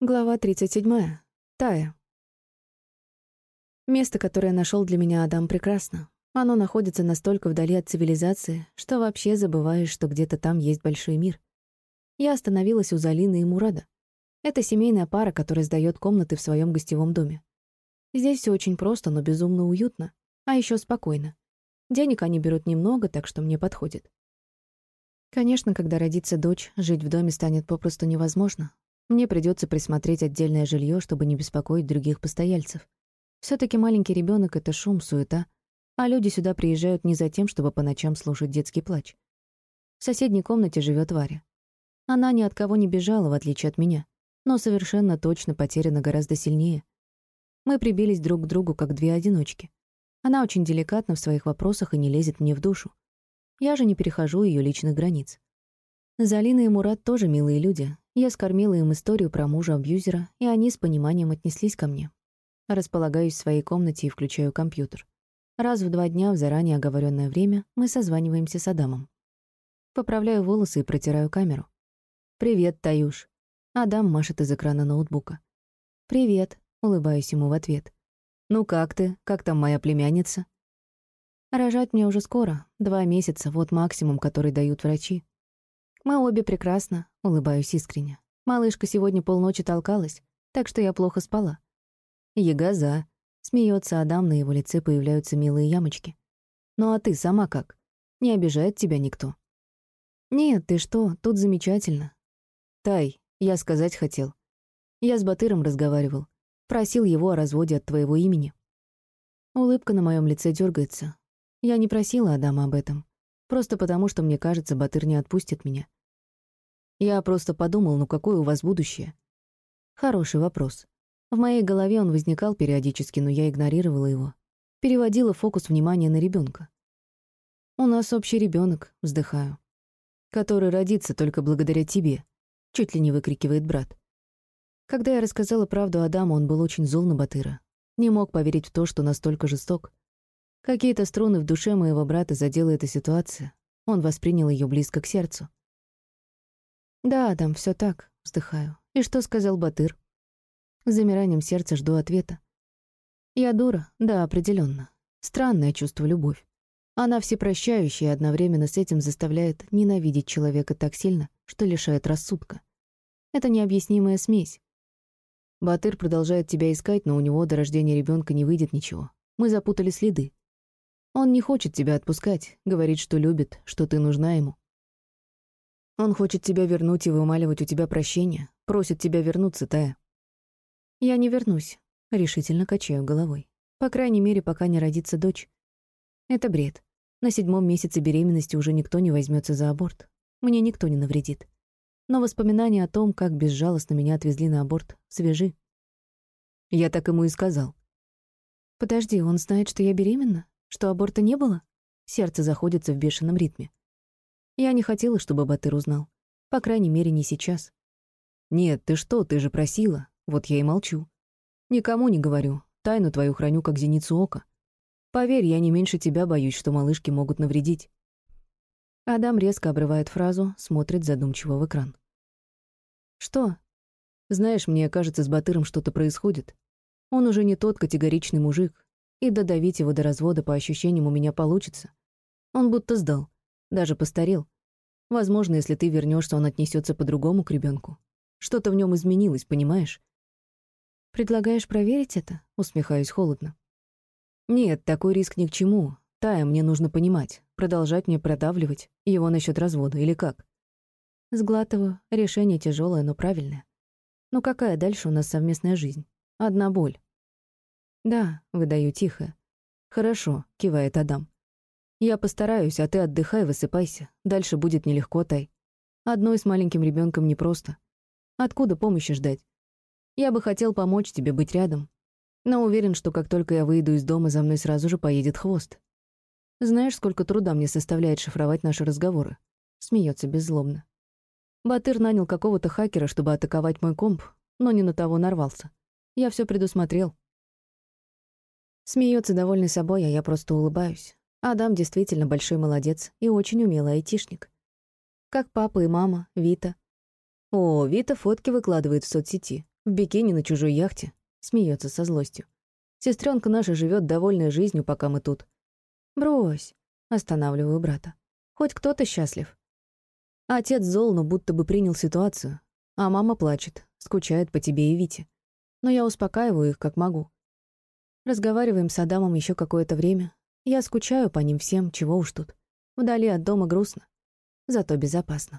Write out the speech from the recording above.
Глава 37. Тая. Место, которое нашел для меня Адам, прекрасно. Оно находится настолько вдали от цивилизации, что вообще забываешь, что где-то там есть большой мир. Я остановилась у Залины и Мурада. Это семейная пара, которая сдает комнаты в своем гостевом доме. Здесь все очень просто, но безумно уютно, а еще спокойно. Денег они берут немного, так что мне подходит. Конечно, когда родится дочь, жить в доме станет попросту невозможно, мне придется присмотреть отдельное жилье, чтобы не беспокоить других постояльцев. все таки маленький ребенок это шум, суета, а люди сюда приезжают не за тем, чтобы по ночам слушать детский плач. В соседней комнате живет Варя. Она ни от кого не бежала, в отличие от меня, но совершенно точно потеряна гораздо сильнее. Мы прибились друг к другу, как две одиночки. Она очень деликатна в своих вопросах и не лезет мне в душу. Я же не перехожу ее личных границ. Залина и Мурат тоже милые люди, я скормила им историю про мужа-абьюзера, и они с пониманием отнеслись ко мне. Располагаюсь в своей комнате и включаю компьютер. Раз в два дня в заранее оговоренное время мы созваниваемся с Адамом. Поправляю волосы и протираю камеру. «Привет, Таюш». Адам машет из экрана ноутбука. «Привет», — улыбаюсь ему в ответ. «Ну как ты? Как там моя племянница?» «Рожать мне уже скоро. Два месяца, вот максимум, который дают врачи. Мы обе прекрасно, улыбаюсь искренне. Малышка сегодня полночи толкалась, так что я плохо спала. Ягоза. Смеется Адам, на его лице появляются милые ямочки. Ну а ты сама как? Не обижает тебя никто? Нет, ты что, тут замечательно. Тай, я сказать хотел. Я с Батыром разговаривал. Просил его о разводе от твоего имени. Улыбка на моем лице дергается. Я не просила Адама об этом. Просто потому, что мне кажется, Батыр не отпустит меня. Я просто подумал, ну какое у вас будущее? Хороший вопрос. В моей голове он возникал периодически, но я игнорировала его. Переводила фокус внимания на ребенка. У нас общий ребенок, вздыхаю. Который родится только благодаря тебе, чуть ли не выкрикивает брат. Когда я рассказала правду Адаму, он был очень зол на Батыра. Не мог поверить в то, что настолько жесток. Какие-то струны в душе моего брата задела эта ситуация. Он воспринял ее близко к сердцу. «Да, Адам, все так», — вздыхаю. «И что сказал Батыр?» С замиранием сердца жду ответа. «Я дура, да, определенно. Странное чувство любовь. Она всепрощающая и одновременно с этим заставляет ненавидеть человека так сильно, что лишает рассудка. Это необъяснимая смесь. Батыр продолжает тебя искать, но у него до рождения ребенка не выйдет ничего. Мы запутали следы. Он не хочет тебя отпускать, говорит, что любит, что ты нужна ему. Он хочет тебя вернуть и вымаливать у тебя прощение. Просит тебя вернуться, Тая. Я не вернусь. Решительно качаю головой. По крайней мере, пока не родится дочь. Это бред. На седьмом месяце беременности уже никто не возьмется за аборт. Мне никто не навредит. Но воспоминания о том, как безжалостно меня отвезли на аборт, свежи. Я так ему и сказал. Подожди, он знает, что я беременна? Что аборта не было? Сердце заходится в бешеном ритме. Я не хотела, чтобы Батыр узнал. По крайней мере, не сейчас. «Нет, ты что, ты же просила. Вот я и молчу. Никому не говорю. Тайну твою храню, как зеницу ока. Поверь, я не меньше тебя боюсь, что малышки могут навредить». Адам резко обрывает фразу, смотрит задумчиво в экран. «Что?» «Знаешь, мне кажется, с Батыром что-то происходит. Он уже не тот категоричный мужик, и додавить его до развода по ощущениям у меня получится. Он будто сдал. Даже постарел. Возможно, если ты вернешься, он отнесется по-другому к ребенку. Что-то в нем изменилось, понимаешь? Предлагаешь проверить это? Усмехаюсь холодно. Нет, такой риск ни к чему. Тая, мне нужно понимать, продолжать мне продавливать его насчет развода или как. Сглатываю. Решение тяжелое, но правильное. Ну какая дальше у нас совместная жизнь? Одна боль. Да, выдаю тихо. Хорошо, кивает Адам. Я постараюсь, а ты отдыхай, высыпайся. Дальше будет нелегко, Тай. Одной с маленьким ребенком непросто. Откуда помощи ждать? Я бы хотел помочь тебе быть рядом. Но уверен, что как только я выйду из дома, за мной сразу же поедет хвост. Знаешь, сколько труда мне составляет шифровать наши разговоры? Смеется беззлобно. Батыр нанял какого-то хакера, чтобы атаковать мой комп, но не на того нарвался. Я все предусмотрел. Смеется довольный собой, а я просто улыбаюсь. Адам действительно большой молодец и очень умелый айтишник. Как папа и мама, Вита. О, Вита фотки выкладывает в соцсети. В бикини на чужой яхте. Смеется со злостью. Сестренка наша живет довольной жизнью, пока мы тут. Брось. Останавливаю брата. Хоть кто-то счастлив. Отец зол, но будто бы принял ситуацию. А мама плачет, скучает по тебе и Вите. Но я успокаиваю их, как могу. Разговариваем с Адамом еще какое-то время. Я скучаю по ним всем, чего уж тут. Вдали от дома грустно. Зато безопасно.